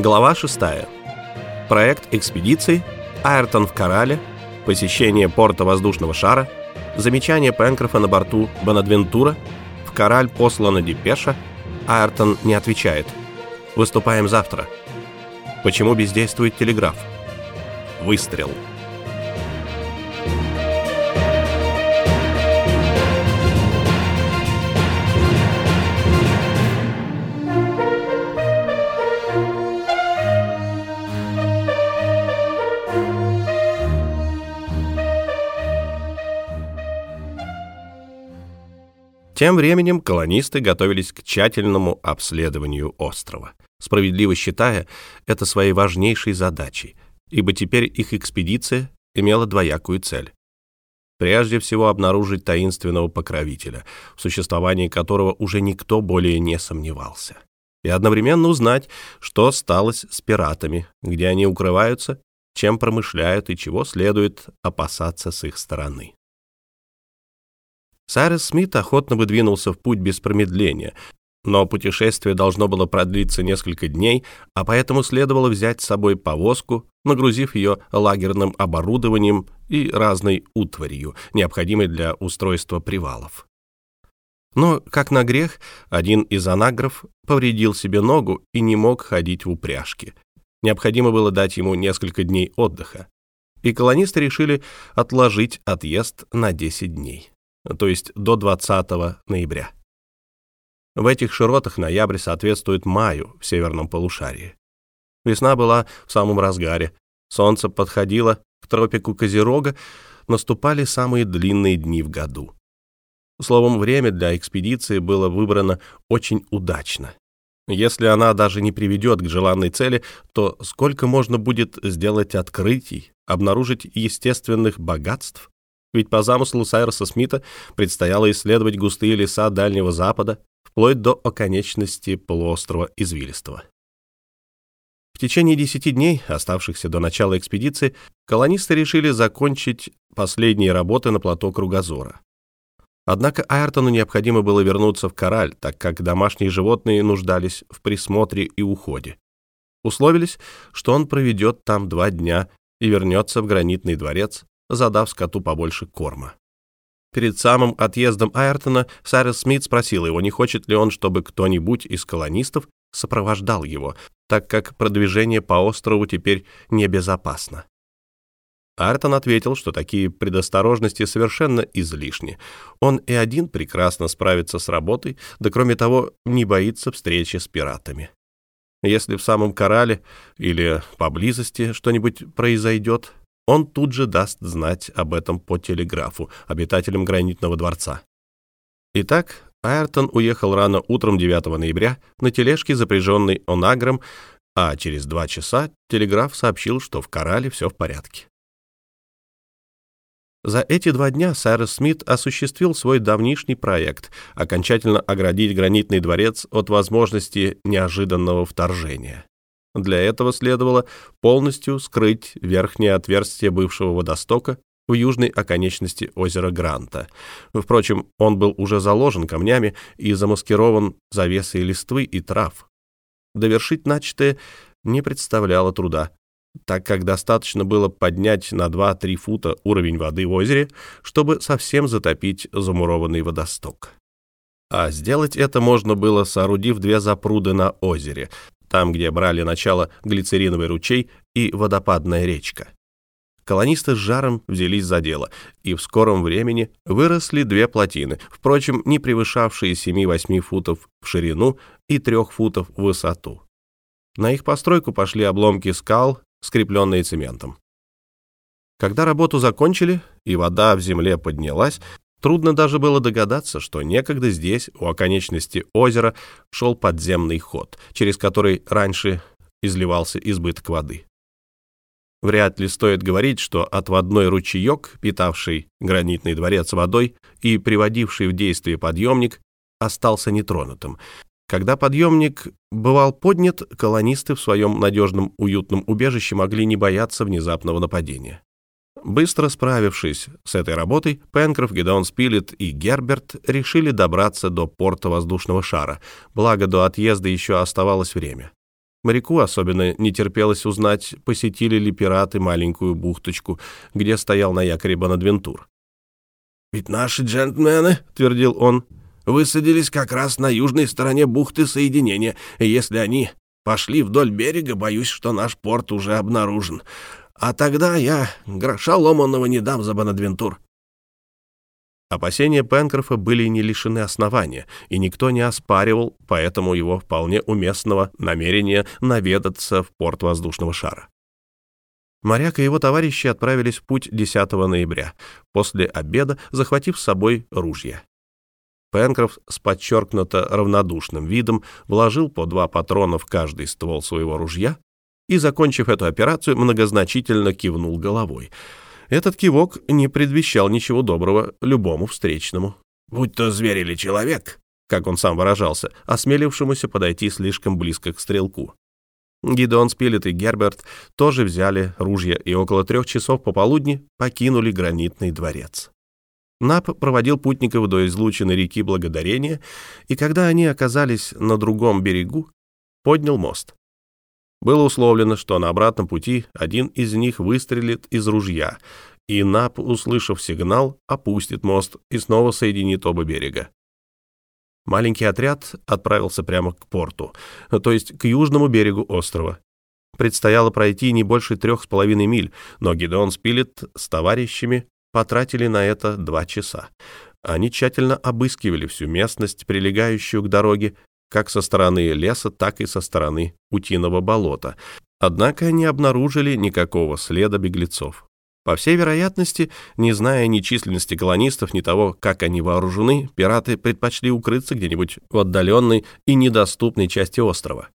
Глава 6. Проект экспедиции, Айртон в Корале, посещение порта воздушного шара, замечание Пенкрофа на борту Бонадвентура, в Кораль послана депеша, Айртон не отвечает. Выступаем завтра. Почему бездействует телеграф? Выстрел. Тем временем колонисты готовились к тщательному обследованию острова, справедливо считая это своей важнейшей задачей, ибо теперь их экспедиция имела двоякую цель. Прежде всего обнаружить таинственного покровителя, в существовании которого уже никто более не сомневался, и одновременно узнать, что сталось с пиратами, где они укрываются, чем промышляют и чего следует опасаться с их стороны. Сайрес Смит охотно бы двинулся в путь без промедления, но путешествие должно было продлиться несколько дней, а поэтому следовало взять с собой повозку, нагрузив ее лагерным оборудованием и разной утварью, необходимой для устройства привалов. Но, как на грех, один из анагров повредил себе ногу и не мог ходить в упряжке. Необходимо было дать ему несколько дней отдыха. И колонисты решили отложить отъезд на 10 дней то есть до 20 ноября. В этих широтах ноябрь соответствует маю в северном полушарии. Весна была в самом разгаре, солнце подходило к тропику Козерога, наступали самые длинные дни в году. Словом, время для экспедиции было выбрано очень удачно. Если она даже не приведет к желанной цели, то сколько можно будет сделать открытий, обнаружить естественных богатств? Ведь по замыслу Сайроса Смита предстояло исследовать густые леса Дальнего Запада вплоть до оконечности полуострова Извилистого. В течение десяти дней, оставшихся до начала экспедиции, колонисты решили закончить последние работы на плато Кругозора. Однако Айртону необходимо было вернуться в Кораль, так как домашние животные нуждались в присмотре и уходе. Условились, что он проведет там два дня и вернется в гранитный дворец, задав скоту побольше корма. Перед самым отъездом Айртона Сайрес Смит спросил его, не хочет ли он, чтобы кто-нибудь из колонистов сопровождал его, так как продвижение по острову теперь небезопасно. Айртон ответил, что такие предосторожности совершенно излишни. Он и один прекрасно справится с работой, да кроме того не боится встречи с пиратами. Если в самом Корале или поблизости что-нибудь произойдет, он тут же даст знать об этом по телеграфу обитателям гранитного дворца. Итак, Айртон уехал рано утром 9 ноября на тележке, запряженной онагром, а через два часа телеграф сообщил, что в Корале все в порядке. За эти два дня Сайрес Смит осуществил свой давнишний проект — окончательно оградить гранитный дворец от возможности неожиданного вторжения. Для этого следовало полностью скрыть верхнее отверстие бывшего водостока в южной оконечности озера Гранта. Впрочем, он был уже заложен камнями и замаскирован завесой листвы и трав. Довершить начатое не представляло труда, так как достаточно было поднять на 2-3 фута уровень воды в озере, чтобы совсем затопить замурованный водосток. А сделать это можно было, соорудив две запруды на озере, там, где брали начало глицериновый ручей и водопадная речка. Колонисты с жаром взялись за дело, и в скором времени выросли две плотины, впрочем, не превышавшие 7-8 футов в ширину и 3 футов в высоту. На их постройку пошли обломки скал, скрепленные цементом. Когда работу закончили и вода в земле поднялась, Трудно даже было догадаться, что некогда здесь, у оконечности озера, шел подземный ход, через который раньше изливался избыток воды. Вряд ли стоит говорить, что отводной ручеек, питавший гранитный дворец водой и приводивший в действие подъемник, остался нетронутым. Когда подъемник бывал поднят, колонисты в своем надежном уютном убежище могли не бояться внезапного нападения. Быстро справившись с этой работой, Пенкроф, Гедеон Спилет и Герберт решили добраться до порта воздушного шара, благо до отъезда еще оставалось время. Моряку особенно не терпелось узнать, посетили ли пираты маленькую бухточку, где стоял на якоре Бонадвентур. «Ведь наши джентльмены, — твердил он, — высадились как раз на южной стороне бухты соединения, и если они пошли вдоль берега, боюсь, что наш порт уже обнаружен. А тогда я гроша ломаного не дам за Бонадвентур». Опасения Пенкрофа были не лишены основания, и никто не оспаривал поэтому его вполне уместного намерения наведаться в порт воздушного шара. Моряк и его товарищи отправились в путь 10 ноября, после обеда захватив с собой ружья. Пенкроф с подчеркнуто равнодушным видом вложил по два патрона в каждый ствол своего ружья и, закончив эту операцию, многозначительно кивнул головой — этот кивок не предвещал ничего доброго любому встречному. «Будь то зверь или человек», как он сам выражался, осмелившемуся подойти слишком близко к стрелку. Гидеон Спилет и Герберт тоже взяли ружья и около трех часов пополудни покинули гранитный дворец. Нап проводил путников до излученной реки Благодарения, и когда они оказались на другом берегу, поднял мост. Было условлено, что на обратном пути один из них выстрелит из ружья, и Нап, услышав сигнал, опустит мост и снова соединит оба берега. Маленький отряд отправился прямо к порту, то есть к южному берегу острова. Предстояло пройти не больше трех с половиной миль, но Гидеон Спилет с товарищами потратили на это два часа. Они тщательно обыскивали всю местность, прилегающую к дороге, как со стороны леса, так и со стороны утиного болота. Однако не обнаружили никакого следа беглецов. По всей вероятности, не зная ни численности колонистов, ни того, как они вооружены, пираты предпочли укрыться где-нибудь в отдаленной и недоступной части острова.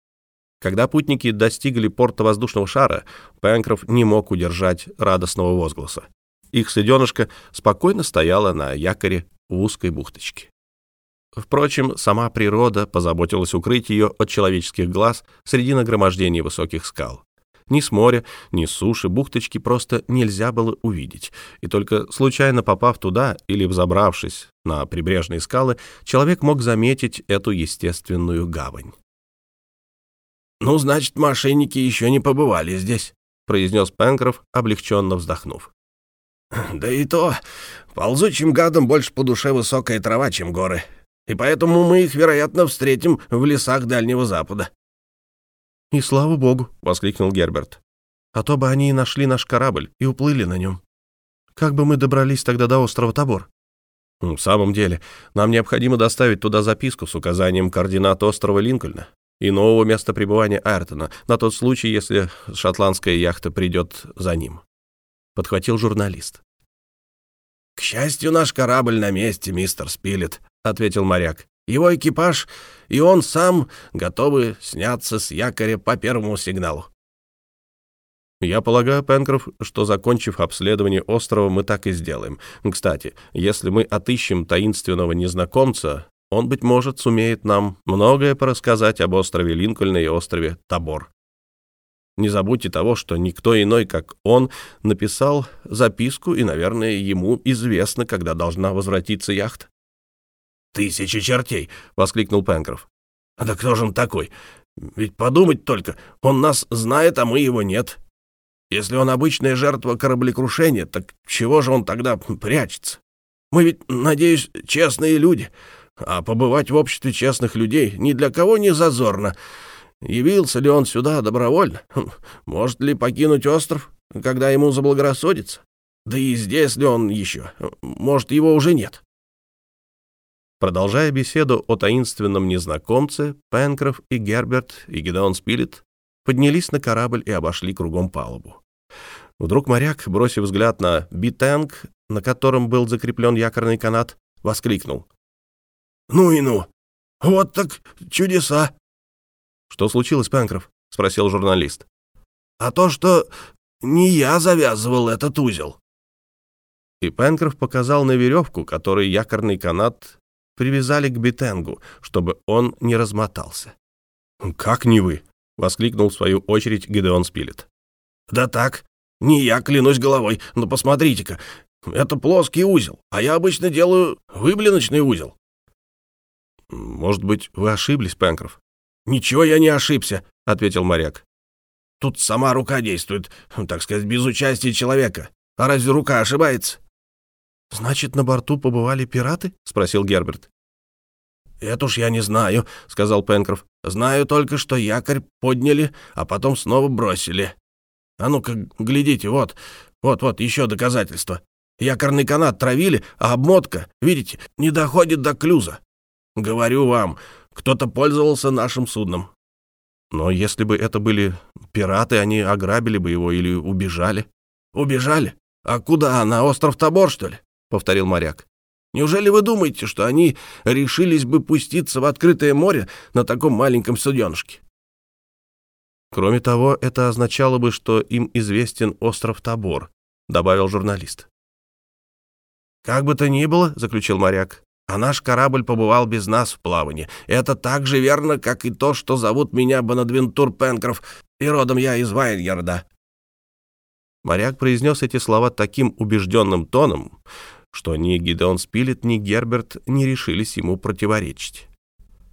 Когда путники достигли порта воздушного шара, Пенкроф не мог удержать радостного возгласа. Их следенышко спокойно стояло на якоре в узкой бухточке. Впрочем, сама природа позаботилась укрыть ее от человеческих глаз среди нагромождений высоких скал. Ни с моря, ни с суши бухточки просто нельзя было увидеть, и только случайно попав туда или взобравшись на прибрежные скалы, человек мог заметить эту естественную гавань. «Ну, значит, мошенники еще не побывали здесь», — произнес Пенкроф, облегченно вздохнув. «Да и то, ползучим гадом больше по душе высокая трава, чем горы и поэтому мы их, вероятно, встретим в лесах Дальнего Запада». «И слава богу!» — воскликнул Герберт. «А то бы они и нашли наш корабль и уплыли на нем. Как бы мы добрались тогда до острова Тобор?» «В самом деле, нам необходимо доставить туда записку с указанием координат острова Линкольна и нового места пребывания Айртона на тот случай, если шотландская яхта придет за ним», — подхватил журналист. «К счастью, наш корабль на месте, мистер Спилет», ответил моряк. «Его экипаж и он сам готовы сняться с якоря по первому сигналу». «Я полагаю, Пенкроф, что, закончив обследование острова, мы так и сделаем. Кстати, если мы отыщем таинственного незнакомца, он, быть может, сумеет нам многое порассказать об острове Линкольна и острове Табор. Не забудьте того, что никто иной, как он, написал записку, и, наверное, ему известно, когда должна возвратиться яхта. «Тысячи чертей!» — воскликнул Пенкроф. «А да кто же он такой? Ведь подумать только, он нас знает, а мы его нет. Если он обычная жертва кораблекрушения, так чего же он тогда прячется? Мы ведь, надеюсь, честные люди, а побывать в обществе честных людей ни для кого не зазорно. Явился ли он сюда добровольно? Может ли покинуть остров, когда ему заблагорассудится? Да и здесь ли он еще? Может, его уже нет?» Продолжая беседу о таинственном незнакомце, Пенкроф и Герберт и Гедеон Спилет поднялись на корабль и обошли кругом палубу. Вдруг моряк, бросив взгляд на битэнг, на котором был закреплен якорный канат, воскликнул. «Ну и ну! Вот так чудеса!» «Что случилось, Пенкроф?» — спросил журналист. «А то, что не я завязывал этот узел». И Пенкроф показал на веревку, которой якорный канат привязали к битенгу, чтобы он не размотался. «Как не вы?» — воскликнул в свою очередь Гидеон Спилет. «Да так, не я, клянусь головой, но посмотрите-ка, это плоский узел, а я обычно делаю выблиночный узел». «Может быть, вы ошиблись, Пенкроф?» «Ничего я не ошибся», — ответил моряк. «Тут сама рука действует, так сказать, без участия человека. А разве рука ошибается?» «Значит, на борту побывали пираты?» — спросил Герберт. «Это уж я не знаю», — сказал Пенкроф. «Знаю только, что якорь подняли, а потом снова бросили. А ну-ка, глядите, вот, вот-вот, еще доказательство. Якорный канат травили, а обмотка, видите, не доходит до клюза. Говорю вам, кто-то пользовался нашим судном». «Но если бы это были пираты, они ограбили бы его или убежали». «Убежали? А куда? На остров Тобор, что ли?» — повторил моряк. Неужели вы думаете, что они решились бы пуститься в открытое море на таком маленьком суденышке? Кроме того, это означало бы, что им известен остров Тобор, добавил журналист. Как бы то ни было, заключил моряк, а наш корабль побывал без нас в плавании. Это так же верно, как и то, что зовут меня Бонадвентур Пенкроф, и родом я из Вайньярда. Моряк произнес эти слова таким убежденным тоном, что ни Гидеон Спилет, ни Герберт не решились ему противоречить.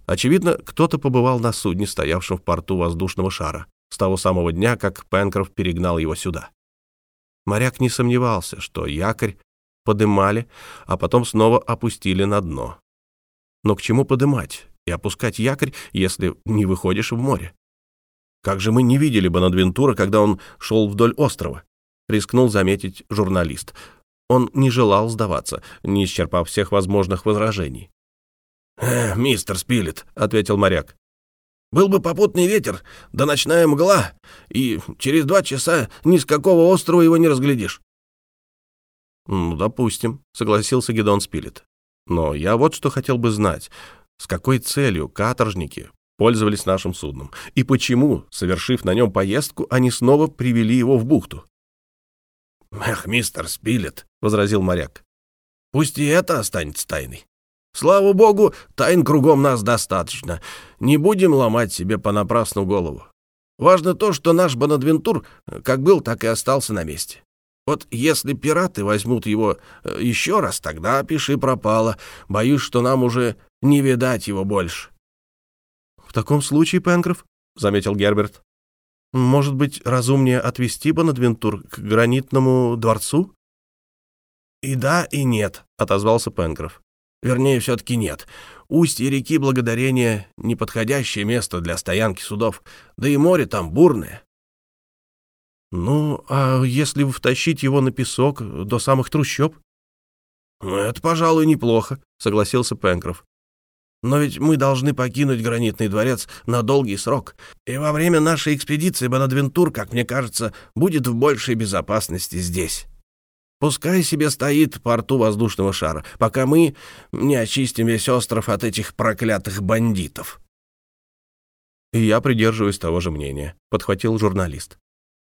Очевидно, кто-то побывал на судне, стоявшем в порту воздушного шара, с того самого дня, как Пенкроф перегнал его сюда. Моряк не сомневался, что якорь подымали, а потом снова опустили на дно. Но к чему подымать и опускать якорь, если не выходишь в море? Как же мы не видели Бонадвентура, когда он шел вдоль острова? Рискнул заметить журналист. Он не желал сдаваться, не исчерпав всех возможных возражений. «Э, «Мистер Спилет», — ответил моряк, — «был бы попутный ветер, да ночная мгла, и через два часа ни с какого острова его не разглядишь». «Ну, допустим», — согласился Гедон Спилет. «Но я вот что хотел бы знать. С какой целью каторжники пользовались нашим судном? И почему, совершив на нем поездку, они снова привели его в бухту?» «Эх, мистер Спилет», — возразил моряк, — «пусть и это останется тайной. Слава богу, тайн кругом нас достаточно. Не будем ломать себе понапрасну голову. Важно то, что наш Бонадвентур как был, так и остался на месте. Вот если пираты возьмут его э, еще раз, тогда пиши пропало. Боюсь, что нам уже не видать его больше». «В таком случае, Пенкроф», — заметил Герберт, может быть, разумнее отвезти Бонадвентур к гранитному дворцу? И да, и нет, отозвался Пенкроф. Вернее, все-таки нет. Устье реки Благодарения — неподходящее место для стоянки судов, да и море там бурное. Ну, а если втащить его на песок до самых трущоб? Ну, это, пожалуй, неплохо, согласился Пенкроф. Но ведь мы должны покинуть гранитный дворец на долгий срок, и во время нашей экспедиции Бонадвентур, как мне кажется, будет в большей безопасности здесь. Пускай себе стоит в порту воздушного шара, пока мы не очистим весь остров от этих проклятых бандитов. И я придерживаюсь того же мнения, подхватил журналист.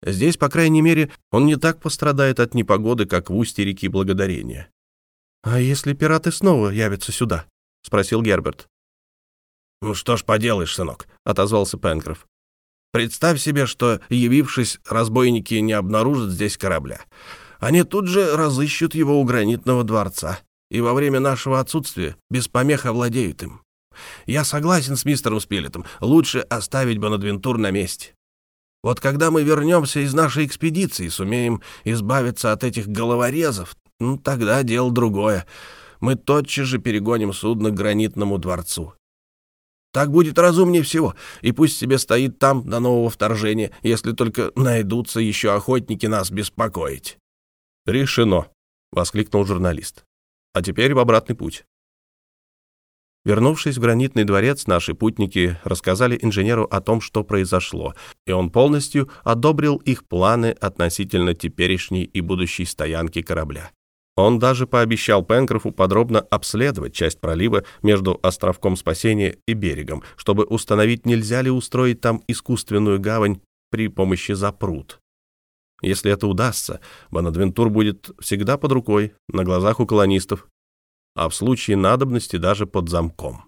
Здесь, по крайней мере, он не так пострадает от непогоды, как в устье реки Благодарения. А если пираты снова явятся сюда? — спросил Герберт. «Ну что ж поделаешь, сынок», — отозвался Пенкроф. «Представь себе, что, явившись, разбойники не обнаружат здесь корабля. Они тут же разыщут его у гранитного дворца, и во время нашего отсутствия без помех овладеют им. Я согласен с мистером Спилетом, лучше оставить Бонадвентур на месте. Вот когда мы вернемся из нашей экспедиции и сумеем избавиться от этих головорезов, ну, тогда дело другое мы тотчас же перегоним судно к гранитному дворцу. Так будет разумнее всего, и пусть себе стоит там до нового вторжения, если только найдутся еще охотники нас беспокоить». «Решено», — воскликнул журналист. «А теперь в обратный путь». Вернувшись в гранитный дворец, наши путники рассказали инженеру о том, что произошло, и он полностью одобрил их планы относительно теперешней и будущей стоянки корабля. Он даже пообещал Пенкрофу подробно обследовать часть пролива между островком спасения и берегом, чтобы установить, нельзя ли устроить там искусственную гавань при помощи запрут. Если это удастся, Бонадвентур будет всегда под рукой, на глазах у колонистов, а в случае надобности даже под замком.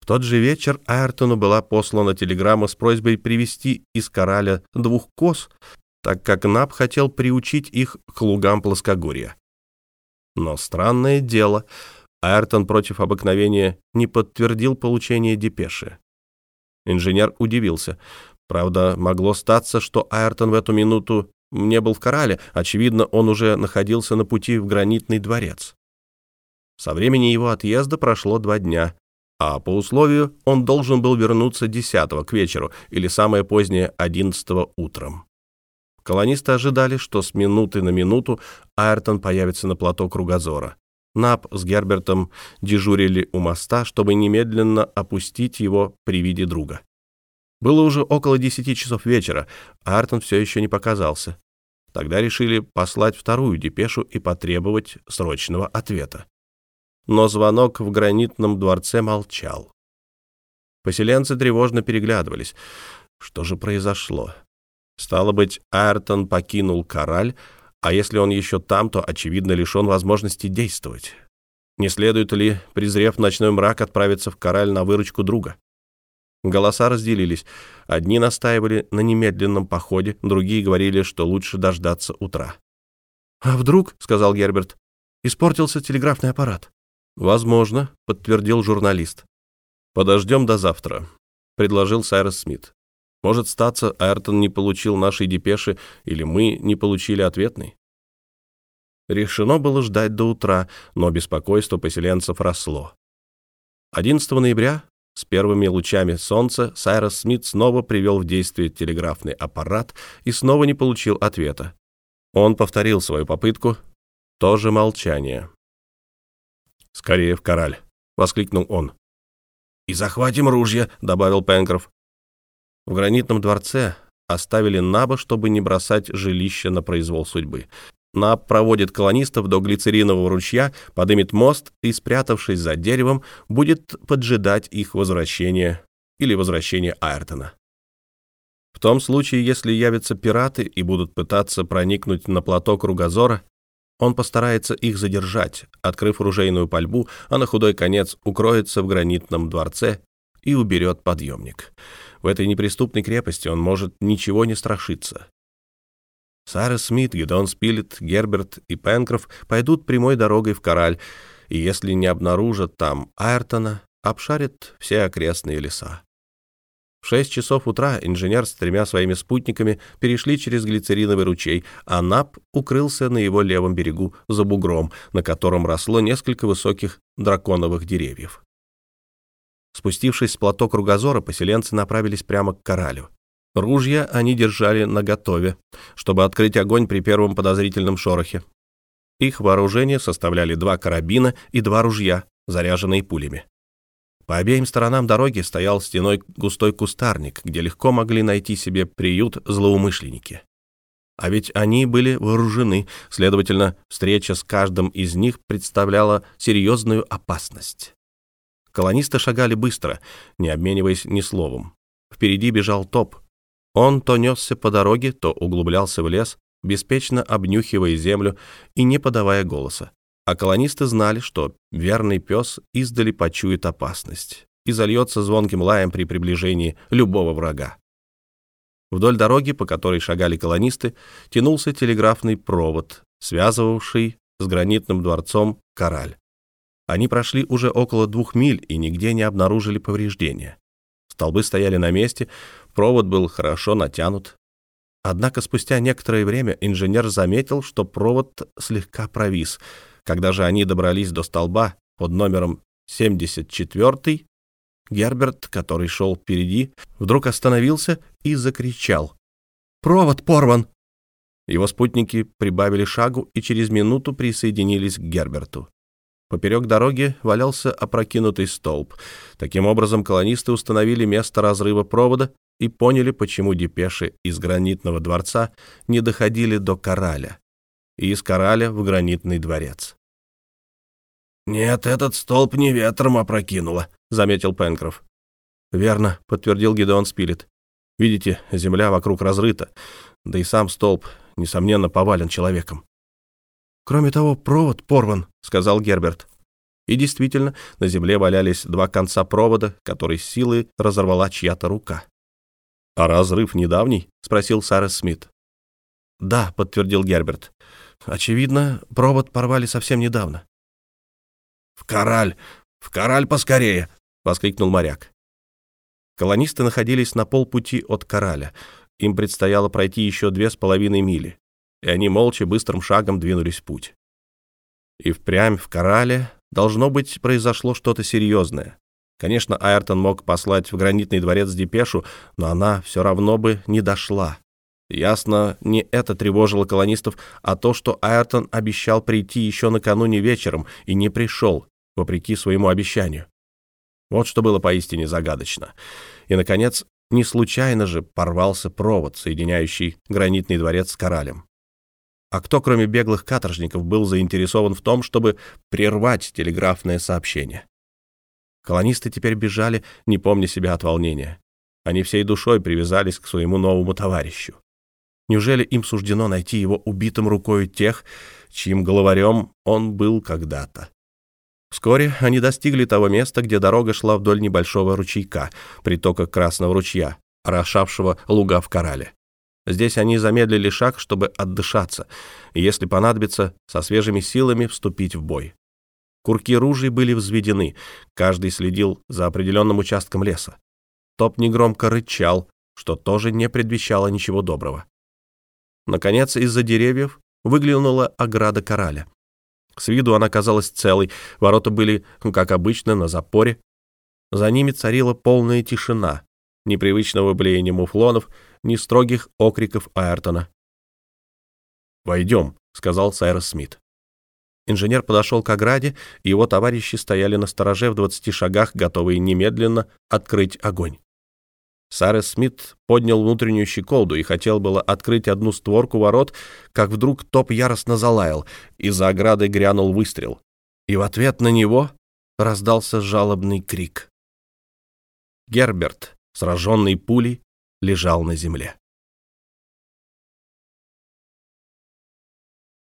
В тот же вечер Айртону была послана телеграмма с просьбой привести из Кораля двух коз, так как Наб хотел приучить их к лугам плоскогорья. Но странное дело, Айртон против обыкновения не подтвердил получение депеши. Инженер удивился. Правда, могло статься, что Айртон в эту минуту не был в Корале. Очевидно, он уже находился на пути в гранитный дворец. Со времени его отъезда прошло два дня, а по условию он должен был вернуться 10 к вечеру или самое позднее 11 утром. Колонисты ожидали, что с минуты на минуту Айртон появится на плато Кругозора. Нап с Гербертом дежурили у моста, чтобы немедленно опустить его при виде друга. Было уже около десяти часов вечера, а Артон все еще не показался. Тогда решили послать вторую депешу и потребовать срочного ответа. Но звонок в гранитном дворце молчал. Поселенцы тревожно переглядывались. Что же произошло? Стало быть, Айртон покинул Кораль, а если он еще там, то, очевидно, лишен возможности действовать. Не следует ли, презрев ночной мрак, отправиться в Кораль на выручку друга? Голоса разделились. Одни настаивали на немедленном походе, другие говорили, что лучше дождаться утра. «А вдруг, — сказал Герберт, — испортился телеграфный аппарат?» «Возможно», — подтвердил журналист. «Подождем до завтра», — предложил Сайрос Смит. Может статься, Айртон не получил нашей депеши, или мы не получили ответной. Решено было ждать до утра, но беспокойство поселенцев росло. 11 ноября с первыми лучами солнца Сайрос Смит снова привел в действие телеграфный аппарат и снова не получил ответа. Он повторил свою попытку. Тоже молчание. «Скорее в кораль!» — воскликнул он. «И захватим ружья», — добавил Пенкроф. В гранитном дворце оставили Наба, чтобы не бросать жилище на произвол судьбы. Наб проводит колонистов до глицеринового ручья, подымет мост и, спрятавшись за деревом, будет поджидать их возвращения или возвращения Айртона. В том случае, если явятся пираты и будут пытаться проникнуть на плато Кругозора, он постарается их задержать, открыв ружейную пальбу, а на худой конец укроется в гранитном дворце и уберет подъемник. В этой неприступной крепости он может ничего не страшиться. Сара Смит, Гедон Спилет, Герберт и Пенкроф пойдут прямой дорогой в Кораль, и если не обнаружат там Айртона, обшарят все окрестные леса. В шесть часов утра инженер с тремя своими спутниками перешли через глицериновый ручей, а Нап укрылся на его левом берегу за бугром, на котором росло несколько высоких драконовых деревьев. Спустившись с плато кругозора, поселенцы направились прямо к коралю. Ружья они держали наготове, чтобы открыть огонь при первом подозрительном шорохе. Их вооружение составляли два карабина и два ружья, заряженные пулями. По обеим сторонам дороги стоял стеной густой кустарник, где легко могли найти себе приют злоумышленники. А ведь они были вооружены, следовательно, встреча с каждым из них представляла серьезную опасность. Колонисты шагали быстро, не обмениваясь ни словом. Впереди бежал топ. Он то несся по дороге, то углублялся в лес, беспечно обнюхивая землю и не подавая голоса. А колонисты знали, что верный пес издали почует опасность и зальется звонким лаем при приближении любого врага. Вдоль дороги, по которой шагали колонисты, тянулся телеграфный провод, связывавший с гранитным дворцом Кораль. Они прошли уже около двух миль и нигде не обнаружили повреждения. Столбы стояли на месте, провод был хорошо натянут. Однако спустя некоторое время инженер заметил, что провод слегка провис. Когда же они добрались до столба под номером 74, Герберт, который шел впереди, вдруг остановился и закричал. «Провод порван!» Его спутники прибавили шагу и через минуту присоединились к Герберту. Поперек дороги валялся опрокинутый столб. Таким образом, колонисты установили место разрыва провода и поняли, почему депеши из гранитного дворца не доходили до Кораля и из Кораля в гранитный дворец. «Нет, этот столб не ветром опрокинуло», — заметил Пенкроф. «Верно», — подтвердил Гидеон Спилет. «Видите, земля вокруг разрыта, да и сам столб, несомненно, повален человеком». «Кроме того, провод порван», — сказал Герберт. И действительно, на земле валялись два конца провода, который с силой разорвала чья-то рука. «А разрыв недавний?» — спросил Сарес Смит. «Да», — подтвердил Герберт. «Очевидно, провод порвали совсем недавно». «В кораль! В кораль поскорее!» — воскликнул моряк. Колонисты находились на полпути от Кораля. Им предстояло пройти еще две с половиной мили, и они молча быстрым шагом двинулись в путь. И впрямь в Корале, должно быть, произошло что-то серьезное. Конечно, Айртон мог послать в гранитный дворец депешу, но она все равно бы не дошла. Ясно, не это тревожило колонистов, а то, что Айртон обещал прийти еще накануне вечером и не пришел, вопреки своему обещанию. Вот что было поистине загадочно. И, наконец, не случайно же порвался провод, соединяющий гранитный дворец с Коралем. А кто, кроме беглых каторжников, был заинтересован в том, чтобы прервать телеграфное сообщение? Колонисты теперь бежали, не помня себя от волнения. Они всей душой привязались к своему новому товарищу. Неужели им суждено найти его убитым рукой тех, чьим головарем он был когда-то? Вскоре они достигли того места, где дорога шла вдоль небольшого ручейка, притока Красного ручья, орошавшего луга в Корале. Здесь они замедлили шаг, чтобы отдышаться, и, если понадобится, со свежими силами вступить в бой. Курки ружей были взведены, каждый следил за определенным участком леса. Топ негромко рычал, что тоже не предвещало ничего доброго. Наконец, из-за деревьев выглянула ограда кораля. С виду она казалась целой, ворота были, как обычно, на запоре. За ними царила полная тишина, непривычного блеяния муфлонов, ни строгих окриков Айртона. «Войдем», — сказал Сайрос Смит. Инженер подошел к ограде, его товарищи стояли на стороже в двадцати шагах, готовые немедленно открыть огонь. Сарес Смит поднял внутреннюю щеколду и хотел было открыть одну створку ворот, как вдруг топ яростно залаял, и за оградой грянул выстрел. И в ответ на него раздался жалобный крик. Герберт, сраженный пулей, лежал на земле.